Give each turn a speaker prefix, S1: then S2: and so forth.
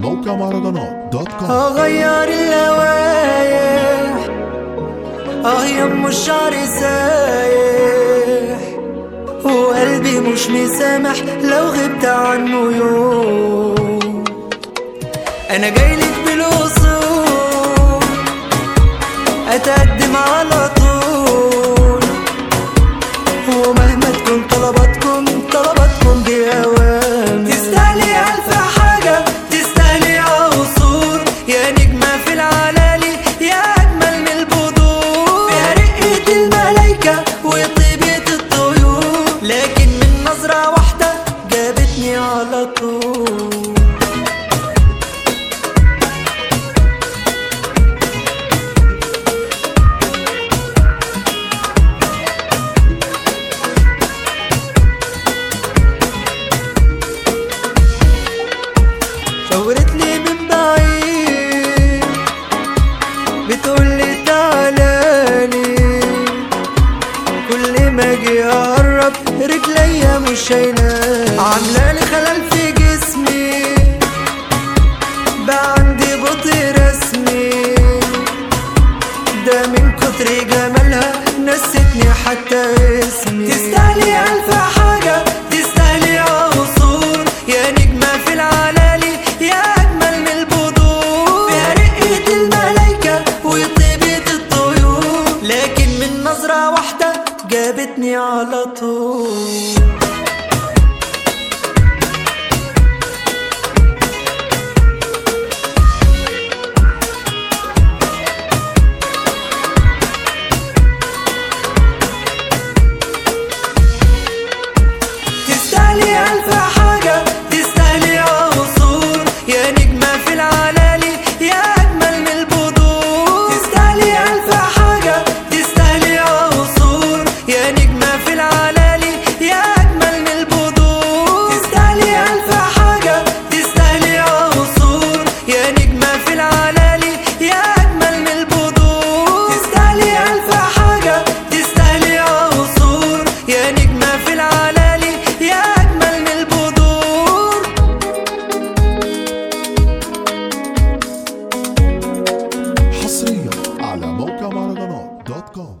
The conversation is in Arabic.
S1: موقع مهرجانات دوت كوم.
S2: أغير اللوايح آه يم الشعر سايح. وقلبي مش مسامح لو غبت عنه يوم أنا جايلك بالوصول أتقدم على طول. ومهما تكون طلباتكم طلباتكم بأوام لكن من نظرة واحدة جابتني على طول. شاورت لي من بعيد بتقول لي. تعالالي كل ما أجي مش عامله لي خلل في جسمي. بقى عندي بطء رسمي. ده من كتر جمالها نستني حتى اسمي. تستاهلي ألف حاجة تستاهلي عصور. يا نجمة في العلالي يا أجمل من البدور فيها رقة الملايكة وطيبة الطيور. لكن من نظرة واحدة جابتني على طول. في العلالي يا أجمل من البذور. تستاهلي ألف حاجة تستاهلي عصور. يا نجمة في العلالي يا أجمل من البذور. حصريا على موقع مهرجانات دوت كوم.